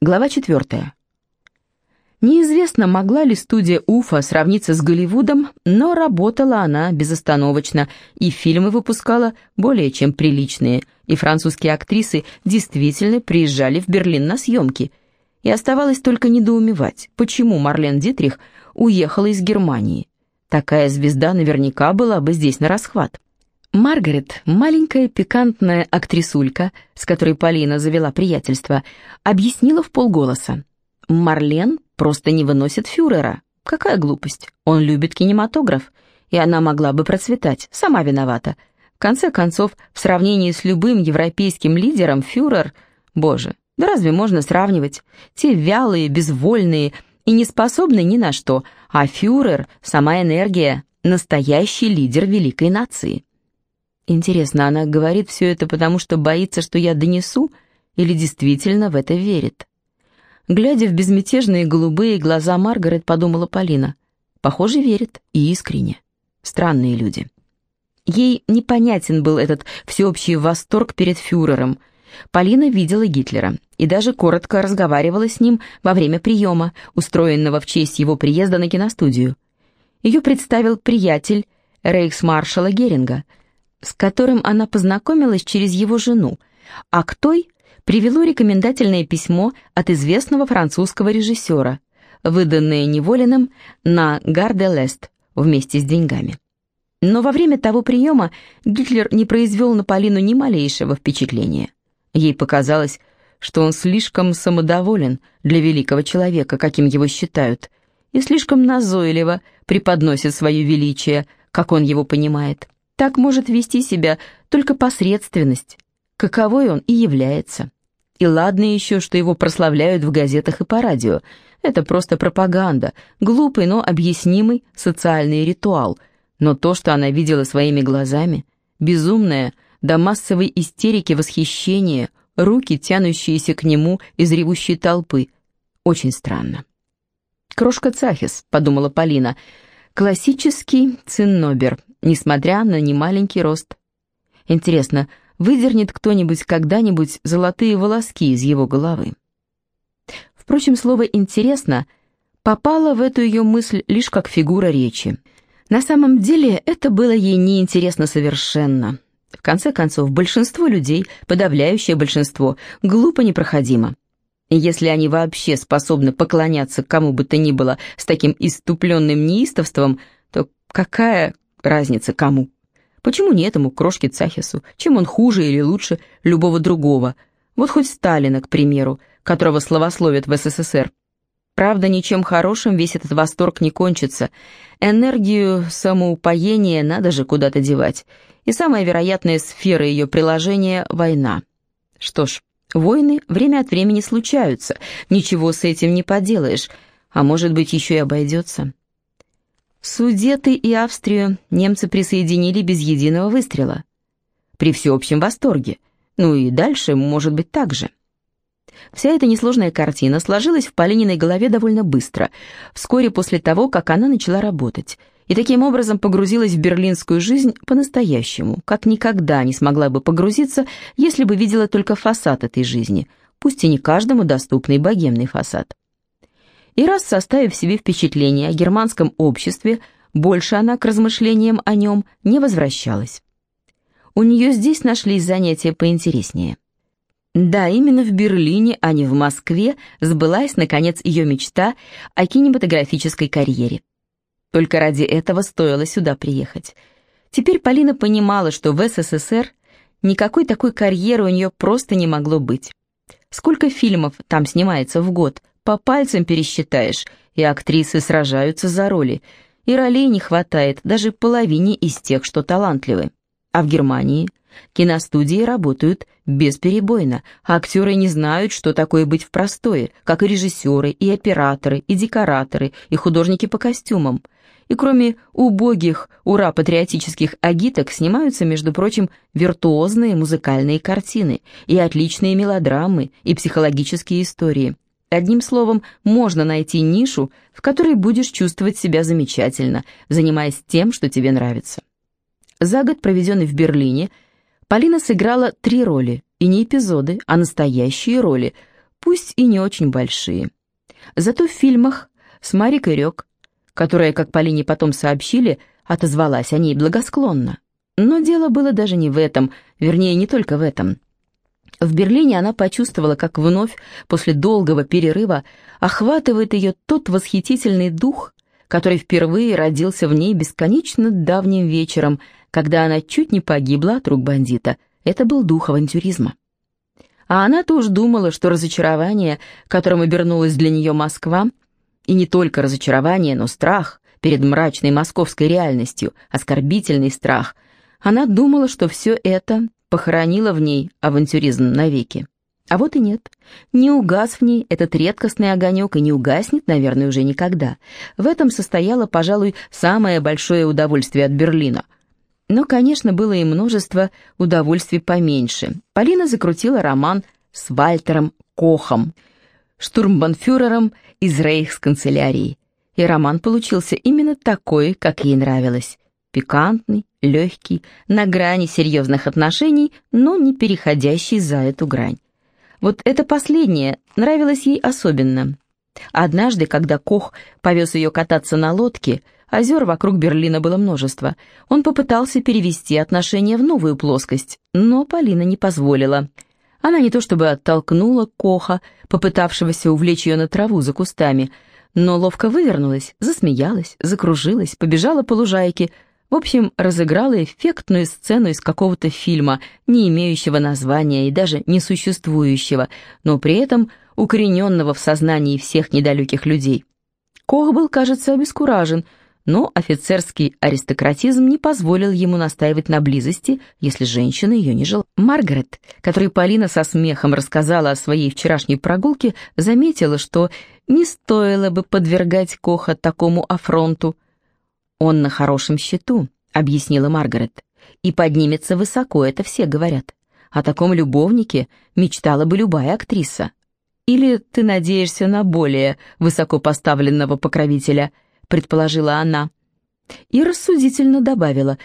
Глава 4. Неизвестно, могла ли студия Уфа сравниться с Голливудом, но работала она безостановочно, и фильмы выпускала более чем приличные, и французские актрисы действительно приезжали в Берлин на съемки. И оставалось только недоумевать, почему Марлен Дитрих уехала из Германии. Такая звезда наверняка была бы здесь на расхват. Маргарет, маленькая пикантная актрисулька, с которой Полина завела приятельство, объяснила в полголоса. Марлен просто не выносит фюрера. Какая глупость. Он любит кинематограф, и она могла бы процветать, сама виновата. В конце концов, в сравнении с любым европейским лидером фюрер... Боже, да разве можно сравнивать? Те вялые, безвольные и не способны ни на что, а фюрер, сама энергия, настоящий лидер великой нации. Интересно, она говорит все это потому, что боится, что я донесу, или действительно в это верит? Глядя в безмятежные голубые глаза Маргарет, подумала Полина. Похоже, верит и искренне. Странные люди. Ей непонятен был этот всеобщий восторг перед фюрером. Полина видела Гитлера и даже коротко разговаривала с ним во время приема, устроенного в честь его приезда на киностудию. Ее представил приятель рейхсмаршала Геринга – с которым она познакомилась через его жену, а к той привело рекомендательное письмо от известного французского режиссера, выданное Неволиным на Гарде-Лест вместе с деньгами. Но во время того приема Гитлер не произвел на Полину ни малейшего впечатления. Ей показалось, что он слишком самодоволен для великого человека, каким его считают, и слишком назойливо преподносит свое величие, как он его понимает. Так может вести себя только посредственность, каковой он и является. И ладно еще, что его прославляют в газетах и по радио. Это просто пропаганда, глупый, но объяснимый социальный ритуал. Но то, что она видела своими глазами, безумное, до массовой истерики восхищение, руки, тянущиеся к нему из ревущей толпы, очень странно. «Крошка Цахис», — подумала Полина, — «классический циннобер, несмотря на немаленький рост. Интересно, выдернет кто-нибудь когда-нибудь золотые волоски из его головы? Впрочем, слово «интересно» попало в эту ее мысль лишь как фигура речи. На самом деле это было ей неинтересно совершенно. В конце концов, большинство людей, подавляющее большинство, глупо непроходимо. Если они вообще способны поклоняться кому бы то ни было с таким иступленным неистовством, то какая Разница кому? Почему не этому крошке Цахису? Чем он хуже или лучше любого другого? Вот хоть Сталина, к примеру, которого словословят в СССР. Правда, ничем хорошим весь этот восторг не кончится. Энергию самоупоения надо же куда-то девать. И самая вероятная сфера ее приложения — война. Что ж, войны время от времени случаются, ничего с этим не поделаешь, а может быть еще и обойдется. Судеты и Австрию немцы присоединили без единого выстрела. При всеобщем восторге. Ну и дальше может быть так же. Вся эта несложная картина сложилась в Полининой голове довольно быстро, вскоре после того, как она начала работать, и таким образом погрузилась в берлинскую жизнь по-настоящему, как никогда не смогла бы погрузиться, если бы видела только фасад этой жизни, пусть и не каждому доступный богемный фасад. И раз составив себе впечатление о германском обществе, больше она к размышлениям о нем не возвращалась. У нее здесь нашлись занятия поинтереснее. Да, именно в Берлине, а не в Москве, сбылась, наконец, ее мечта о кинематографической карьере. Только ради этого стоило сюда приехать. Теперь Полина понимала, что в СССР никакой такой карьеры у нее просто не могло быть. Сколько фильмов там снимается в год, по пальцам пересчитаешь, и актрисы сражаются за роли, и ролей не хватает даже половине из тех, что талантливы. А в Германии киностудии работают бесперебойно, а актеры не знают, что такое быть в простое, как и режиссеры, и операторы, и декораторы, и художники по костюмам. И кроме убогих, ура-патриотических агиток снимаются, между прочим, виртуозные музыкальные картины, и отличные мелодрамы, и психологические истории – Одним словом, можно найти нишу, в которой будешь чувствовать себя замечательно, занимаясь тем, что тебе нравится. За год, проведенный в Берлине, Полина сыграла три роли, и не эпизоды, а настоящие роли, пусть и не очень большие. Зато в фильмах с Марикой Рёк, которая, как Полине потом сообщили, отозвалась о ней благосклонно. Но дело было даже не в этом, вернее, не только в этом. В Берлине она почувствовала, как вновь, после долгого перерыва, охватывает ее тот восхитительный дух, который впервые родился в ней бесконечно давним вечером, когда она чуть не погибла от рук бандита. Это был дух авантюризма. А она-то уж думала, что разочарование, которым обернулась для нее Москва, и не только разочарование, но страх перед мрачной московской реальностью, оскорбительный страх – она думала, что все это похоронило в ней авантюризм навеки. А вот и нет. Не угас в ней этот редкостный огонек и не угаснет, наверное, уже никогда. В этом состояло, пожалуй, самое большое удовольствие от Берлина. Но, конечно, было и множество удовольствий поменьше. Полина закрутила роман с Вальтером Кохом, штурмбанфюрером из рейхсканцелярии. И роман получился именно такой, как ей нравилось. Пикантный, легкий, на грани серьезных отношений, но не переходящий за эту грань. Вот это последнее нравилось ей особенно. Однажды, когда Кох повез ее кататься на лодке, озер вокруг Берлина было множество, он попытался перевести отношения в новую плоскость, но Полина не позволила. Она не то чтобы оттолкнула Коха, попытавшегося увлечь ее на траву за кустами, но ловко вывернулась, засмеялась, закружилась, побежала по лужайке, в общем, разыграла эффектную сцену из какого-то фильма, не имеющего названия и даже не существующего, но при этом укорененного в сознании всех недалеких людей. Кох был, кажется, обескуражен, но офицерский аристократизм не позволил ему настаивать на близости, если женщина ее не жила. Маргарет, которой Полина со смехом рассказала о своей вчерашней прогулке, заметила, что не стоило бы подвергать Коха такому афронту – «Он на хорошем счету», — объяснила Маргарет. «И поднимется высоко, это все говорят. О таком любовнике мечтала бы любая актриса. Или ты надеешься на более высоко поставленного покровителя», — предположила она. И рассудительно добавила,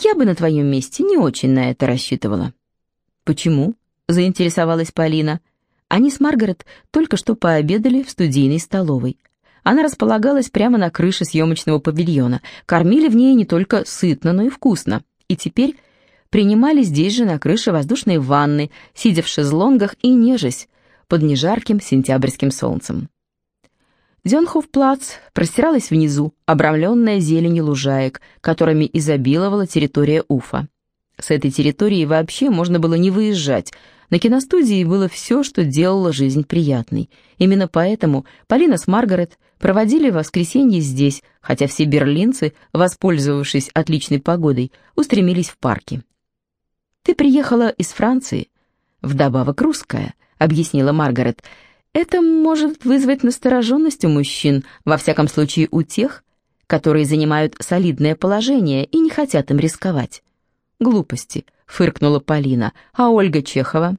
«Я бы на твоем месте не очень на это рассчитывала». «Почему?» — заинтересовалась Полина. Они с Маргарет только что пообедали в студийной столовой. Она располагалась прямо на крыше съемочного павильона. Кормили в ней не только сытно, но и вкусно. И теперь принимали здесь же на крыше воздушные ванны, сидя в шезлонгах и нежесть под нежарким сентябрьским солнцем. Дёнхоф-плац простиралась внизу, обрамленная зеленью лужаек, которыми изобиловала территория Уфа. С этой территории вообще можно было не выезжать – на киностудии было все, что делало жизнь приятной. Именно поэтому Полина с Маргарет проводили воскресенье здесь, хотя все берлинцы, воспользовавшись отличной погодой, устремились в парки. «Ты приехала из Франции, вдобавок русская», — объяснила Маргарет. «Это может вызвать настороженность у мужчин, во всяком случае у тех, которые занимают солидное положение и не хотят им рисковать». «Глупости», — фыркнула Полина. «А Ольга Чехова?»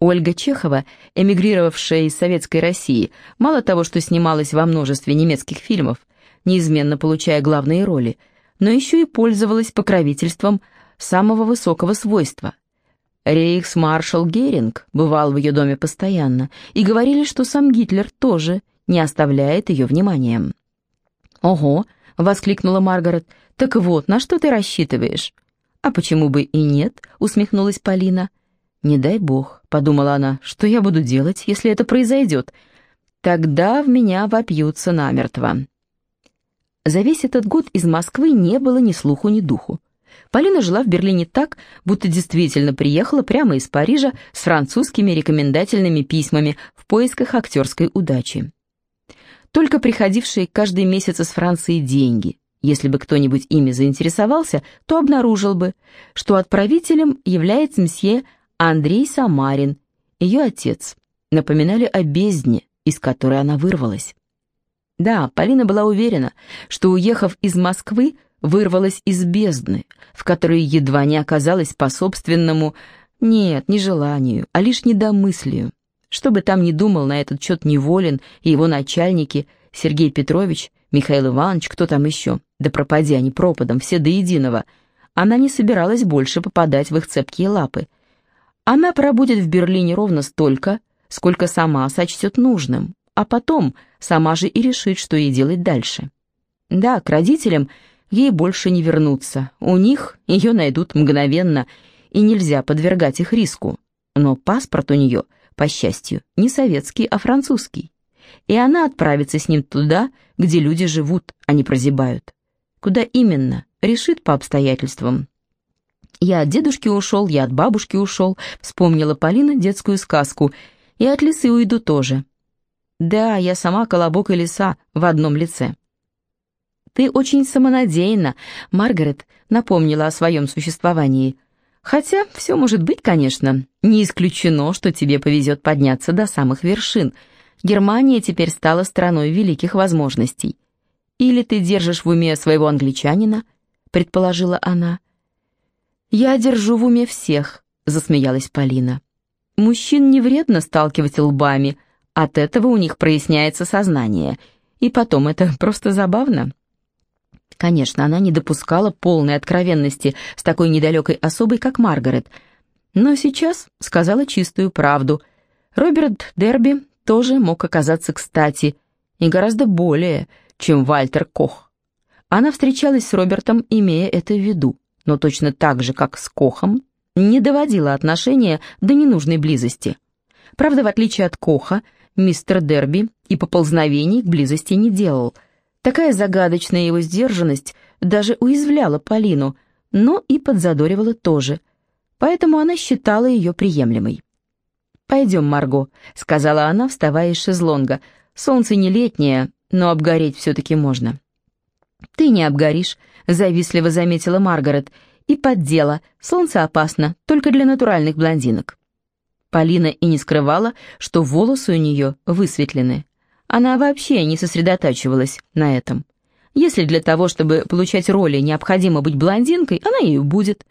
Ольга Чехова, эмигрировавшая из Советской России, мало того, что снималась во множестве немецких фильмов, неизменно получая главные роли, но еще и пользовалась покровительством самого высокого свойства. Рейхсмаршал Геринг бывал в ее доме постоянно, и говорили, что сам Гитлер тоже не оставляет ее вниманием. «Ого!» — воскликнула Маргарет. «Так вот, на что ты рассчитываешь?» «А почему бы и нет?» — усмехнулась Полина. «Не дай бог», — подумала она, — «что я буду делать, если это произойдет? Тогда в меня вопьются намертво». За весь этот год из Москвы не было ни слуху, ни духу. Полина жила в Берлине так, будто действительно приехала прямо из Парижа с французскими рекомендательными письмами в поисках актерской удачи. Только приходившие каждый месяц из Франции деньги, если бы кто-нибудь ими заинтересовался, то обнаружил бы, что отправителем является мсье Андрей Самарин, ее отец, напоминали о бездне, из которой она вырвалась. Да, Полина была уверена, что, уехав из Москвы, вырвалась из бездны, в которой едва не оказалась по собственному, нет, не желанию, а лишь недомыслию. Что бы там ни думал на этот счет Неволин и его начальники, Сергей Петрович, Михаил Иванович, кто там еще, да пропади они пропадом, все до единого, она не собиралась больше попадать в их цепкие лапы. Она пробудет в Берлине ровно столько, сколько сама сочтет нужным, а потом сама же и решит, что ей делать дальше. Да, к родителям ей больше не вернуться, у них ее найдут мгновенно, и нельзя подвергать их риску. Но паспорт у нее, по счастью, не советский, а французский. И она отправится с ним туда, где люди живут, а не прозябают. Куда именно, решит по обстоятельствам. «Я от дедушки ушел, я от бабушки ушел», — вспомнила Полина детскую сказку. «И от лисы уйду тоже». «Да, я сама колобок и лиса в одном лице». «Ты очень самонадеянна», — Маргарет напомнила о своем существовании. «Хотя все может быть, конечно. Не исключено, что тебе повезет подняться до самых вершин. Германия теперь стала страной великих возможностей. Или ты держишь в уме своего англичанина?» — предположила она. «Я держу в уме всех», — засмеялась Полина. «Мужчин не вредно сталкивать лбами, от этого у них проясняется сознание. И потом, это просто забавно». Конечно, она не допускала полной откровенности с такой недалекой особой, как Маргарет. Но сейчас сказала чистую правду. Роберт Дерби тоже мог оказаться кстати, и гораздо более, чем Вальтер Кох. Она встречалась с Робертом, имея это в виду, но точно так же, как с Кохом, не доводила отношения до ненужной близости. Правда, в отличие от Коха, мистер Дерби и поползновений к близости не делал – Такая загадочная его сдержанность даже уязвляла Полину, но и подзадоривала тоже, поэтому она считала ее приемлемой. «Пойдем, Марго», — сказала она, вставая из шезлонга. «Солнце не летнее, но обгореть все-таки можно». «Ты не обгоришь», — завистливо заметила Маргарет. «И под дело. Солнце опасно, только для натуральных блондинок». Полина и не скрывала, что волосы у нее высветлены. Она вообще не сосредотачивалась на этом. Если для того, чтобы получать роли, необходимо быть блондинкой, она ею будет.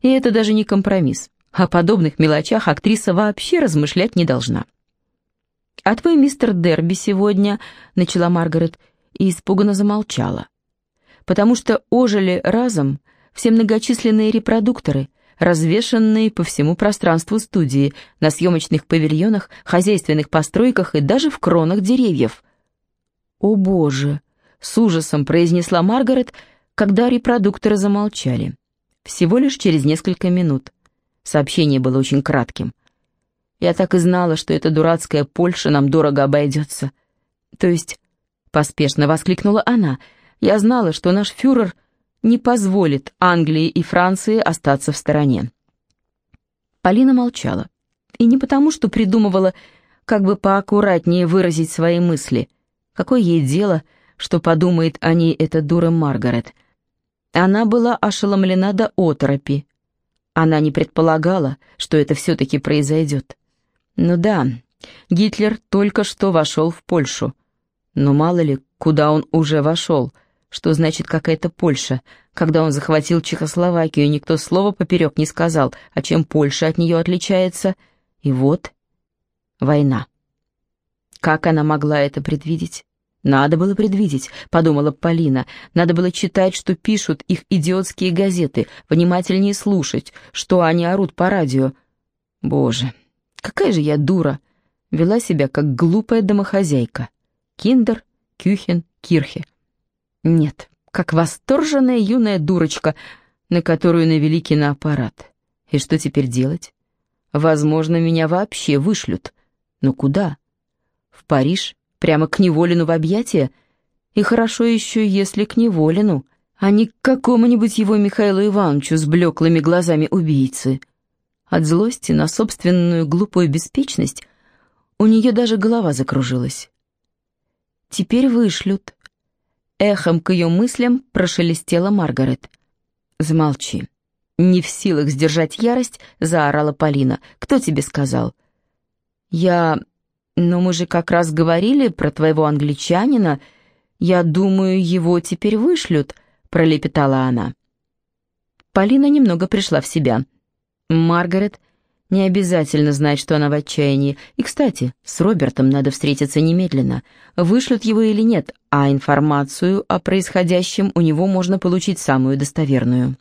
И это даже не компромисс. О подобных мелочах актриса вообще размышлять не должна. «А твой мистер Дерби сегодня», — начала Маргарет, и испуганно замолчала. Потому что ожили разом все многочисленные репродукторы, развешанные по всему пространству студии, на съемочных павильонах, хозяйственных постройках и даже в кронах деревьев. «О боже!» — с ужасом произнесла Маргарет, когда репродукторы замолчали. Всего лишь через несколько минут. Сообщение было очень кратким. «Я так и знала, что эта дурацкая Польша нам дорого обойдется». «То есть...» — поспешно воскликнула она. «Я знала, что наш фюрер не позволит Англии и Франции остаться в стороне. Полина молчала. И не потому, что придумывала, как бы поаккуратнее выразить свои мысли. Какое ей дело, что подумает о ней эта дура Маргарет. Она была ошеломлена до оторопи. Она не предполагала, что это все-таки произойдет. Ну да, Гитлер только что вошел в Польшу. Но мало ли, куда он уже вошел — что значит какая-то Польша. Когда он захватил Чехословакию, никто слова поперек не сказал, а чем Польша от нее отличается. И вот война. Как она могла это предвидеть? Надо было предвидеть, подумала Полина. Надо было читать, что пишут их идиотские газеты, внимательнее слушать, что они орут по радио. Боже, какая же я дура. Вела себя как глупая домохозяйка. Киндер, Кюхен, Кирхе. Нет, как восторженная юная дурочка, на которую навели киноаппарат. И что теперь делать? Возможно, меня вообще вышлют. Но куда? В Париж? Прямо к Неволину в объятия? И хорошо еще, если к Неволину, а не к какому-нибудь его Михаилу Ивановичу с блеклыми глазами убийцы. От злости на собственную глупую беспечность у нее даже голова закружилась. Теперь вышлют, Эхом к ее мыслям прошелестела Маргарет. «Замолчи». Не в силах сдержать ярость, заорала Полина. «Кто тебе сказал?» «Я... Но мы же как раз говорили про твоего англичанина. Я думаю, его теперь вышлют», — пролепетала она. Полина немного пришла в себя. Маргарет не обязательно знать, что она в отчаянии. И, кстати, с Робертом надо встретиться немедленно. Вышлют его или нет, а информацию о происходящем у него можно получить самую достоверную.